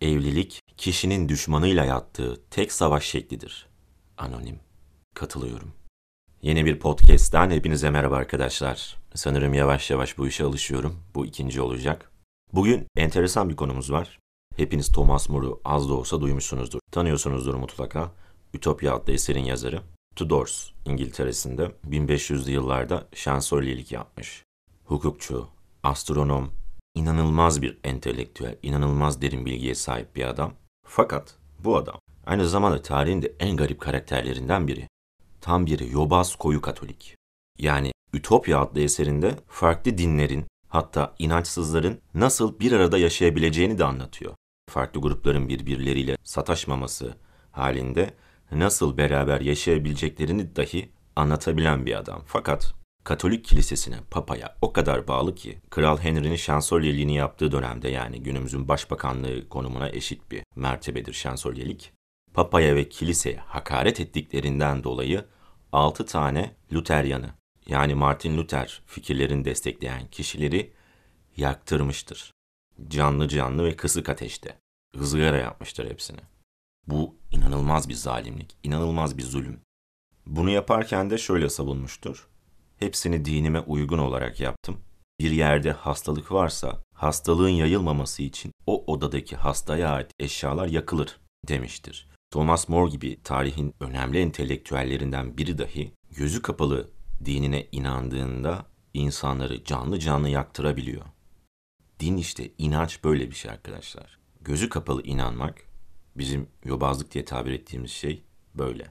Evlilik, kişinin düşmanıyla yattığı tek savaş şeklidir. Anonim. Katılıyorum. Yeni bir podcast'ten hepinize merhaba arkadaşlar. Sanırım yavaş yavaş bu işe alışıyorum. Bu ikinci olacak. Bugün enteresan bir konumuz var. Hepiniz Thomas More'u az da olsa duymuşsunuzdur. Tanıyorsunuzdur mutlaka. Ütopya adlı eserin yazarı. Tudors, İngiltere'sinde 1500'lü yıllarda şansölyelik yapmış. Hukukçu, astronom, inanılmaz bir entelektüel, inanılmaz derin bilgiye sahip bir adam. Fakat bu adam aynı zamanda tarihin de en garip karakterlerinden biri. Tam bir yobaz koyu katolik. Yani Ütopya adlı eserinde farklı dinlerin, hatta inançsızların nasıl bir arada yaşayabileceğini de anlatıyor. Farklı grupların birbirleriyle sataşmaması halinde nasıl beraber yaşayabileceklerini dahi anlatabilen bir adam. Fakat Katolik kilisesine, papaya o kadar bağlı ki Kral Henry'nin şansölyeliğini yaptığı dönemde yani günümüzün başbakanlığı konumuna eşit bir mertebedir şansölyelik. Papaya ve kiliseye hakaret ettiklerinden dolayı 6 tane Luteryanı yani Martin Luther fikirlerini destekleyen kişileri yaktırmıştır. Canlı canlı ve kısık ateşte. Hızgara yapmıştır hepsini. Bu inanılmaz bir zalimlik, inanılmaz bir zulüm. Bunu yaparken de şöyle savunmuştur. Hepsini dinime uygun olarak yaptım. Bir yerde hastalık varsa hastalığın yayılmaması için o odadaki hastaya ait eşyalar yakılır demiştir. Thomas More gibi tarihin önemli entelektüellerinden biri dahi gözü kapalı dinine inandığında insanları canlı canlı yaktırabiliyor. Din işte inanç böyle bir şey arkadaşlar. Gözü kapalı inanmak bizim yobazlık diye tabir ettiğimiz şey böyle.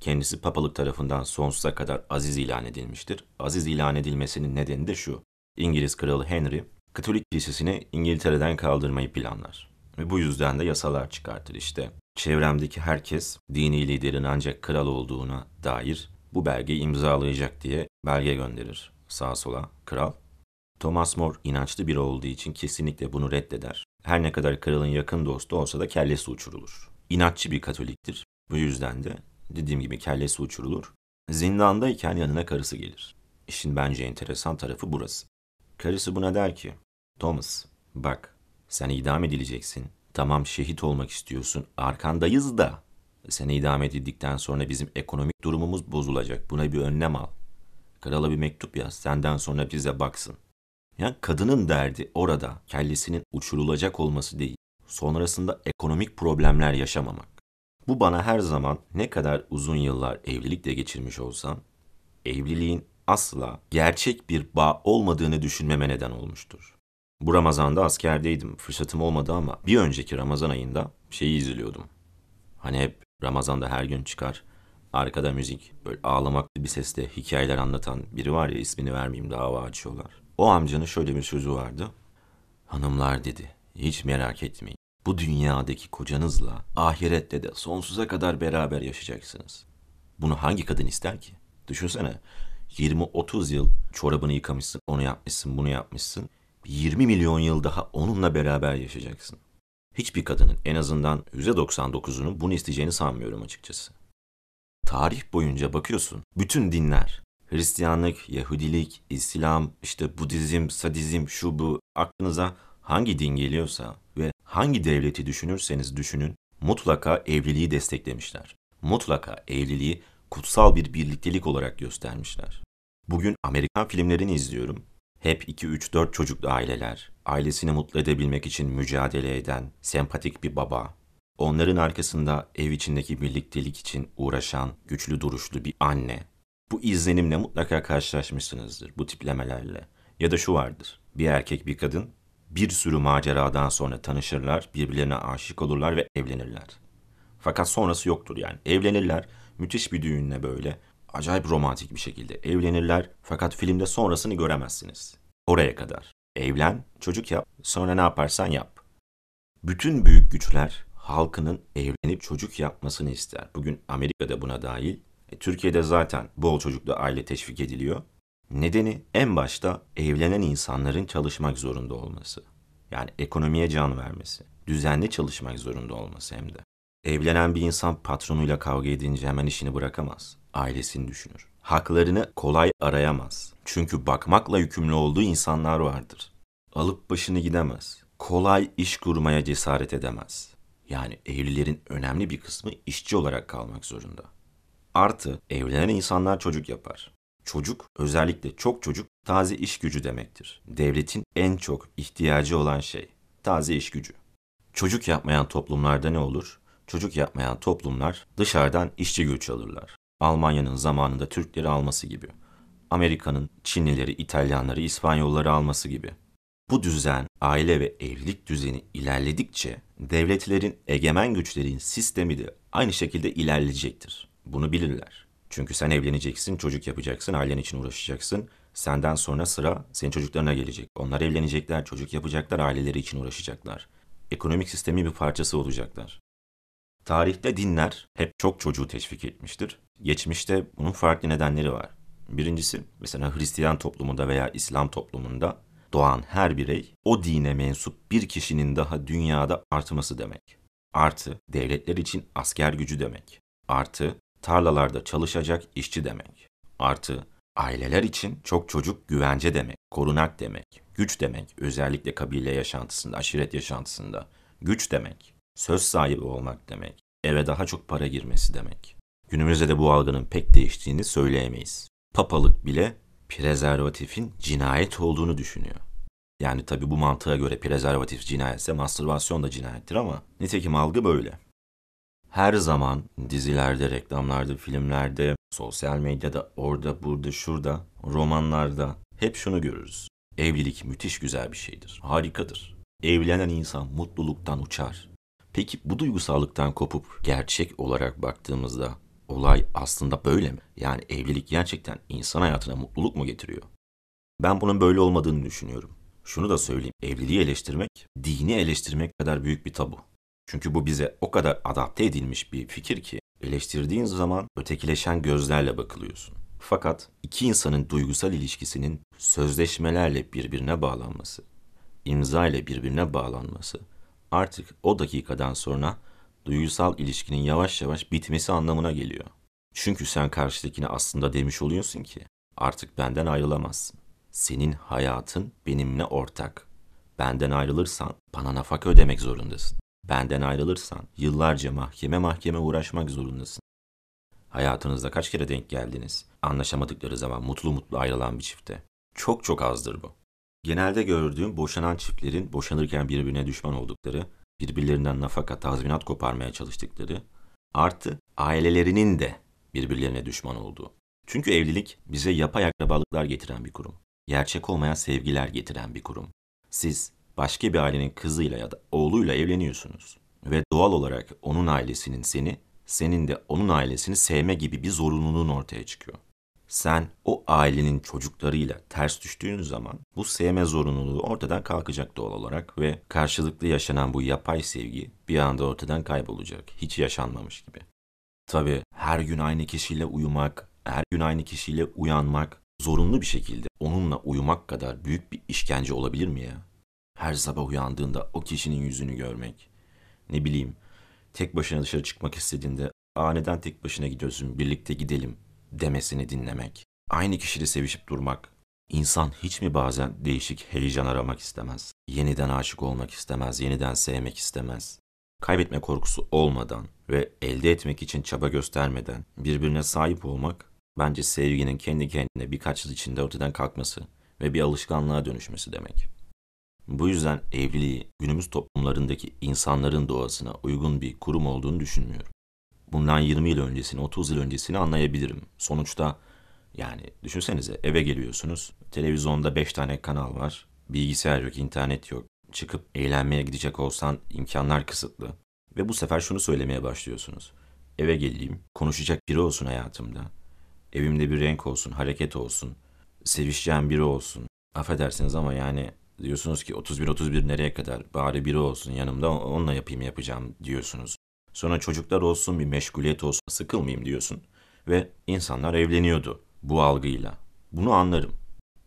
Kendisi papalık tarafından sonsuza kadar aziz ilan edilmiştir. Aziz ilan edilmesinin nedeni de şu. İngiliz Kralı Henry, Katolik Kilisesi'ni İngiltere'den kaldırmayı planlar. Ve bu yüzden de yasalar çıkartır işte. Çevremdeki herkes dini liderin ancak kral olduğuna dair bu belgeyi imzalayacak diye belge gönderir sağa sola kral. Thomas More inançlı biri olduğu için kesinlikle bunu reddeder. Her ne kadar kralın yakın dostu olsa da kellesi uçurulur. İnatçı bir katoliktir. Bu yüzden de dediğim gibi kellesi uçurulur. Zindandayken yanına karısı gelir. İşin bence enteresan tarafı burası. Karısı buna der ki, Thomas bak sen idam edileceksin. Tamam şehit olmak istiyorsun arkandayız da sen idam edildikten sonra bizim ekonomik durumumuz bozulacak. Buna bir önlem al. Krala bir mektup yaz senden sonra bize baksın. Yani kadının derdi orada kellesinin uçurulacak olması değil. Sonrasında ekonomik problemler yaşamamak. Bu bana her zaman ne kadar uzun yıllar evlilikle geçirmiş olsam, evliliğin asla gerçek bir bağ olmadığını düşünmeme neden olmuştur. Bu Ramazan'da askerdeydim. Fırsatım olmadı ama bir önceki Ramazan ayında şeyi izliyordum. Hani hep Ramazan'da her gün çıkar. Arkada müzik, böyle ağlamaklı bir sesle hikayeler anlatan biri var ya ismini vermeyeyim dava açıyorlar. O amcanın şöyle bir sözü vardı. Hanımlar dedi, hiç merak etmeyin. Bu dünyadaki kocanızla ahirette de sonsuza kadar beraber yaşayacaksınız. Bunu hangi kadın ister ki? Düşünsene 20-30 yıl çorabını yıkamışsın, onu yapmışsın, bunu yapmışsın. 20 milyon yıl daha onunla beraber yaşayacaksın. Hiçbir kadının en azından %99'unun bunu isteyeceğini sanmıyorum açıkçası. Tarih boyunca bakıyorsun bütün dinler Hristiyanlık, Yahudilik, İslam, işte Budizm, Sadizm, şu bu aklınıza hangi din geliyorsa ve hangi devleti düşünürseniz düşünün mutlaka evliliği desteklemişler. Mutlaka evliliği kutsal bir birliktelik olarak göstermişler. Bugün Amerikan filmlerini izliyorum. Hep 2 3 4 çocuklu aileler, ailesini mutlu edebilmek için mücadele eden sempatik bir baba. Onların arkasında ev içindeki birliktelik için uğraşan güçlü duruşlu bir anne. Bu izlenimle mutlaka karşılaşmışsınızdır bu tiplemelerle. Ya da şu vardır. Bir erkek bir kadın bir sürü maceradan sonra tanışırlar, birbirlerine aşık olurlar ve evlenirler. Fakat sonrası yoktur yani. Evlenirler, müthiş bir düğünle böyle, acayip romantik bir şekilde evlenirler fakat filmde sonrasını göremezsiniz. Oraya kadar. Evlen, çocuk yap, sonra ne yaparsan yap. Bütün büyük güçler halkının evlenip çocuk yapmasını ister. Bugün Amerika'da buna dahil. E, Türkiye'de zaten bol çocuklu aile teşvik ediliyor. Nedeni en başta evlenen insanların çalışmak zorunda olması. Yani ekonomiye can vermesi. Düzenli çalışmak zorunda olması hem de. Evlenen bir insan patronuyla kavga edince hemen işini bırakamaz. Ailesini düşünür. Haklarını kolay arayamaz. Çünkü bakmakla yükümlü olduğu insanlar vardır. Alıp başını gidemez. kolay iş kurmaya cesaret edemez. Yani evlilerin önemli bir kısmı işçi olarak kalmak zorunda. Artı evlenen insanlar çocuk yapar. Çocuk, özellikle çok çocuk, taze iş gücü demektir. Devletin en çok ihtiyacı olan şey, taze iş gücü. Çocuk yapmayan toplumlarda ne olur? Çocuk yapmayan toplumlar dışarıdan işçi güç alırlar. Almanya'nın zamanında Türkleri alması gibi. Amerika'nın Çinlileri, İtalyanları, İspanyolları alması gibi. Bu düzen, aile ve evlilik düzeni ilerledikçe devletlerin, egemen güçlerin sistemi de aynı şekilde ilerleyecektir. Bunu bilirler. Çünkü sen evleneceksin, çocuk yapacaksın, ailen için uğraşacaksın. Senden sonra sıra senin çocuklarına gelecek. Onlar evlenecekler, çocuk yapacaklar, aileleri için uğraşacaklar. Ekonomik sistemi bir parçası olacaklar. Tarihte dinler hep çok çocuğu teşvik etmiştir. Geçmişte bunun farklı nedenleri var. Birincisi mesela Hristiyan toplumunda veya İslam toplumunda doğan her birey o dine mensup bir kişinin daha dünyada artması demek. Artı devletler için asker gücü demek. Artı tarlalarda çalışacak işçi demek. Artı aileler için çok çocuk güvence demek, korunak demek, güç demek, özellikle kabile yaşantısında, aşiret yaşantısında. Güç demek, söz sahibi olmak demek, eve daha çok para girmesi demek. Günümüzde de bu algının pek değiştiğini söyleyemeyiz. Papalık bile prezervatifin cinayet olduğunu düşünüyor. Yani tabi bu mantığa göre prezervatif cinayetse mastürbasyon da cinayettir ama nitekim algı böyle. Her zaman dizilerde, reklamlarda, filmlerde, sosyal medyada, orada, burada, şurada, romanlarda hep şunu görürüz. Evlilik müthiş güzel bir şeydir, harikadır. Evlenen insan mutluluktan uçar. Peki bu duygusallıktan kopup gerçek olarak baktığımızda olay aslında böyle mi? Yani evlilik gerçekten insan hayatına mutluluk mu getiriyor? Ben bunun böyle olmadığını düşünüyorum. Şunu da söyleyeyim, evliliği eleştirmek, dini eleştirmek kadar büyük bir tabu. Çünkü bu bize o kadar adapte edilmiş bir fikir ki eleştirdiğin zaman ötekileşen gözlerle bakılıyorsun. Fakat iki insanın duygusal ilişkisinin sözleşmelerle birbirine bağlanması, imza ile birbirine bağlanması artık o dakikadan sonra duygusal ilişkinin yavaş yavaş bitmesi anlamına geliyor. Çünkü sen karşıdakine aslında demiş oluyorsun ki artık benden ayrılamazsın. Senin hayatın benimle ortak. Benden ayrılırsan bana nafaka ödemek zorundasın. Benden ayrılırsan yıllarca mahkeme mahkeme uğraşmak zorundasın. Hayatınızda kaç kere denk geldiniz? Anlaşamadıkları zaman mutlu mutlu ayrılan bir çifte. Çok çok azdır bu. Genelde gördüğüm boşanan çiftlerin boşanırken birbirine düşman oldukları, birbirlerinden nafaka, tazminat koparmaya çalıştıkları, artı ailelerinin de birbirlerine düşman olduğu. Çünkü evlilik bize yapay akrabalıklar getiren bir kurum. Gerçek olmayan sevgiler getiren bir kurum. Siz başka bir ailenin kızıyla ya da oğluyla evleniyorsunuz. Ve doğal olarak onun ailesinin seni, senin de onun ailesini sevme gibi bir zorunluluğun ortaya çıkıyor. Sen o ailenin çocuklarıyla ters düştüğün zaman bu sevme zorunluluğu ortadan kalkacak doğal olarak ve karşılıklı yaşanan bu yapay sevgi bir anda ortadan kaybolacak. Hiç yaşanmamış gibi. Tabii her gün aynı kişiyle uyumak, her gün aynı kişiyle uyanmak, zorunlu bir şekilde onunla uyumak kadar büyük bir işkence olabilir mi ya? Her sabah uyandığında o kişinin yüzünü görmek. Ne bileyim, tek başına dışarı çıkmak istediğinde, ''Aa neden tek başına gidiyorsun, birlikte gidelim.'' demesini dinlemek. Aynı kişiyle sevişip durmak. İnsan hiç mi bazen değişik heyecan aramak istemez? Yeniden aşık olmak istemez, yeniden sevmek istemez. Kaybetme korkusu olmadan ve elde etmek için çaba göstermeden birbirine sahip olmak bence sevginin kendi kendine birkaç yıl içinde ortadan kalkması ve bir alışkanlığa dönüşmesi demek. Bu yüzden evliliği günümüz toplumlarındaki insanların doğasına uygun bir kurum olduğunu düşünmüyorum. Bundan 20 yıl öncesini, 30 yıl öncesini anlayabilirim. Sonuçta yani düşünsenize eve geliyorsunuz, televizyonda 5 tane kanal var, bilgisayar yok, internet yok. Çıkıp eğlenmeye gidecek olsan imkanlar kısıtlı. Ve bu sefer şunu söylemeye başlıyorsunuz. Eve geleyim, konuşacak biri olsun hayatımda. Evimde bir renk olsun, hareket olsun, sevişeceğim biri olsun. Affedersiniz ama yani diyorsunuz ki 31-31 nereye kadar bari biri olsun yanımda onunla yapayım yapacağım diyorsunuz. Sonra çocuklar olsun bir meşguliyet olsun sıkılmayayım diyorsun. Ve insanlar evleniyordu bu algıyla. Bunu anlarım.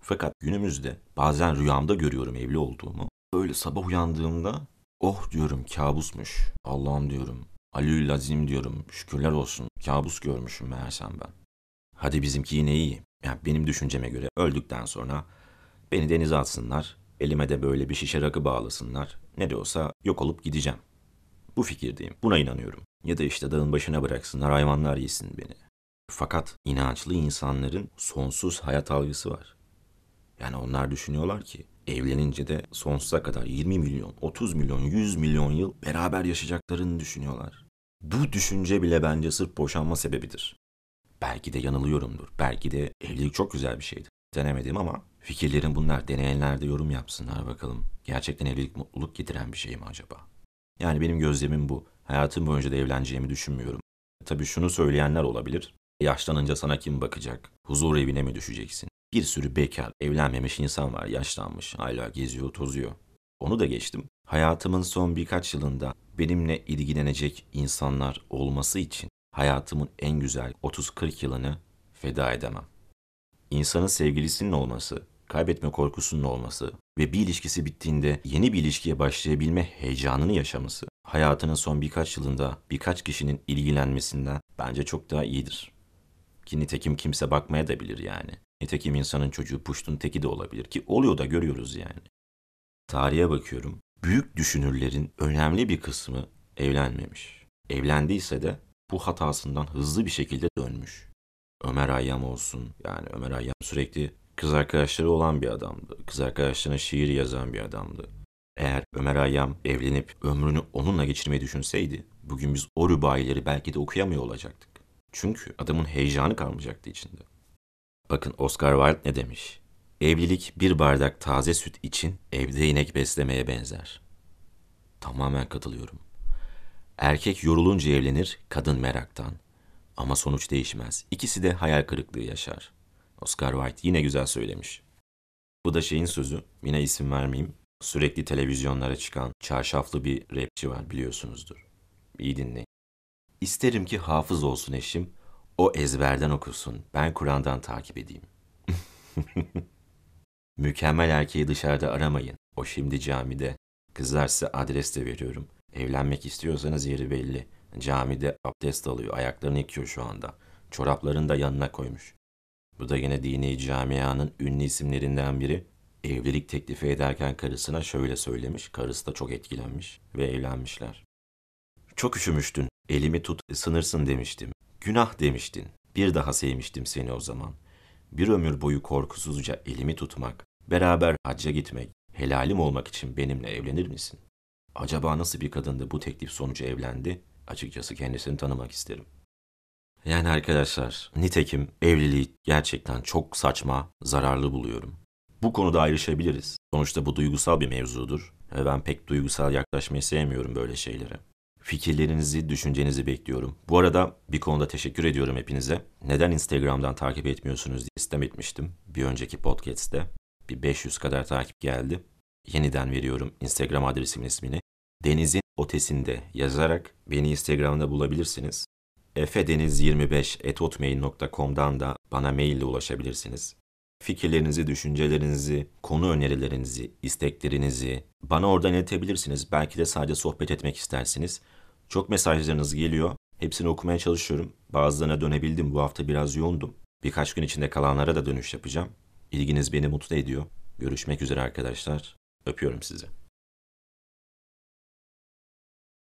Fakat günümüzde bazen rüyamda görüyorum evli olduğumu. Böyle sabah uyandığımda oh diyorum kabusmuş. Allah'ım diyorum. Alül lazim diyorum. Şükürler olsun. Kabus görmüşüm meğersem ben. Hadi bizimki yine iyi. Yani benim düşünceme göre öldükten sonra beni denize atsınlar. Elime de böyle bir şişe rakı bağlasınlar. Ne de olsa yok olup gideceğim. Bu fikirdeyim. Buna inanıyorum. Ya da işte dağın başına bıraksınlar hayvanlar yesin beni. Fakat inançlı insanların sonsuz hayat algısı var. Yani onlar düşünüyorlar ki evlenince de sonsuza kadar 20 milyon, 30 milyon, 100 milyon yıl beraber yaşayacaklarını düşünüyorlar. Bu düşünce bile bence sırf boşanma sebebidir. Belki de yanılıyorumdur. Belki de evlilik çok güzel bir şeydir. Denemedim ama fikirlerin bunlar deneyenler de yorum yapsınlar bakalım. Gerçekten evlilik mutluluk getiren bir şey mi acaba? Yani benim gözlemim bu. Hayatım boyunca da evleneceğimi düşünmüyorum. Tabii şunu söyleyenler olabilir. Yaşlanınca sana kim bakacak? Huzur evine mi düşeceksin? Bir sürü bekar, evlenmemiş insan var, yaşlanmış, hala geziyor, tozuyor. Onu da geçtim. Hayatımın son birkaç yılında benimle ilgilenecek insanlar olması için hayatımın en güzel 30-40 yılını feda edemem. İnsanın sevgilisinin olması, kaybetme korkusunun olması ve bir ilişkisi bittiğinde yeni bir ilişkiye başlayabilme heyecanını yaşaması hayatının son birkaç yılında birkaç kişinin ilgilenmesinden bence çok daha iyidir. Ki nitekim kimse bakmaya da bilir yani. Nitekim insanın çocuğu puştun teki de olabilir ki oluyor da görüyoruz yani. Tarihe bakıyorum. Büyük düşünürlerin önemli bir kısmı evlenmemiş. Evlendiyse de bu hatasından hızlı bir şekilde dönmüş. Ömer Hayyam olsun. Yani Ömer Hayyam sürekli kız arkadaşları olan bir adamdı. Kız arkadaşlarına şiir yazan bir adamdı. Eğer Ömer Hayyam evlenip ömrünü onunla geçirmeyi düşünseydi, bugün biz o rübayileri belki de okuyamıyor olacaktık. Çünkü adamın heyecanı kalmayacaktı içinde. Bakın Oscar Wilde ne demiş? Evlilik bir bardak taze süt için evde inek beslemeye benzer. Tamamen katılıyorum. Erkek yorulunca evlenir, kadın meraktan. Ama sonuç değişmez. İkisi de hayal kırıklığı yaşar. Oscar Wilde yine güzel söylemiş. Bu da şeyin sözü, yine isim vermeyeyim. Sürekli televizyonlara çıkan çarşaflı bir rapçi var biliyorsunuzdur. İyi dinleyin. İsterim ki hafız olsun eşim, o ezberden okusun, ben Kur'an'dan takip edeyim. Mükemmel erkeği dışarıda aramayın. O şimdi camide. Kızlar size adres de veriyorum. Evlenmek istiyorsanız yeri belli. Camide abdest alıyor, ayaklarını yıkıyor şu anda. Çoraplarını da yanına koymuş. Bu da yine dini camianın ünlü isimlerinden biri. Evlilik teklifi ederken karısına şöyle söylemiş. Karısı da çok etkilenmiş ve evlenmişler. Çok üşümüştün. Elimi tut, ısınırsın demiştim. Günah demiştin. Bir daha sevmiştim seni o zaman. Bir ömür boyu korkusuzca elimi tutmak, beraber hacca gitmek, helalim olmak için benimle evlenir misin? Acaba nasıl bir kadındı bu teklif sonucu evlendi? Açıkçası kendisini tanımak isterim. Yani arkadaşlar, nitekim evliliği gerçekten çok saçma, zararlı buluyorum. Bu konuda ayrışabiliriz. Sonuçta bu duygusal bir mevzudur ve ben pek duygusal yaklaşmayı sevmiyorum böyle şeylere. Fikirlerinizi, düşüncenizi bekliyorum. Bu arada bir konuda teşekkür ediyorum hepinize. Neden Instagram'dan takip etmiyorsunuz diye istem etmiştim bir önceki podcast'te. Bir 500 kadar takip geldi. Yeniden veriyorum Instagram adresimin ismini. Denizin ötesinde yazarak beni Instagram'da bulabilirsiniz. efedeniz25.hotmail.com'dan da bana mail ile ulaşabilirsiniz. Fikirlerinizi, düşüncelerinizi, konu önerilerinizi, isteklerinizi bana oradan iletebilirsiniz. Belki de sadece sohbet etmek istersiniz. Çok mesajlarınız geliyor. Hepsini okumaya çalışıyorum. Bazılarına dönebildim. Bu hafta biraz yoğundum. Birkaç gün içinde kalanlara da dönüş yapacağım. İlginiz beni mutlu ediyor. Görüşmek üzere arkadaşlar. Öpüyorum sizi.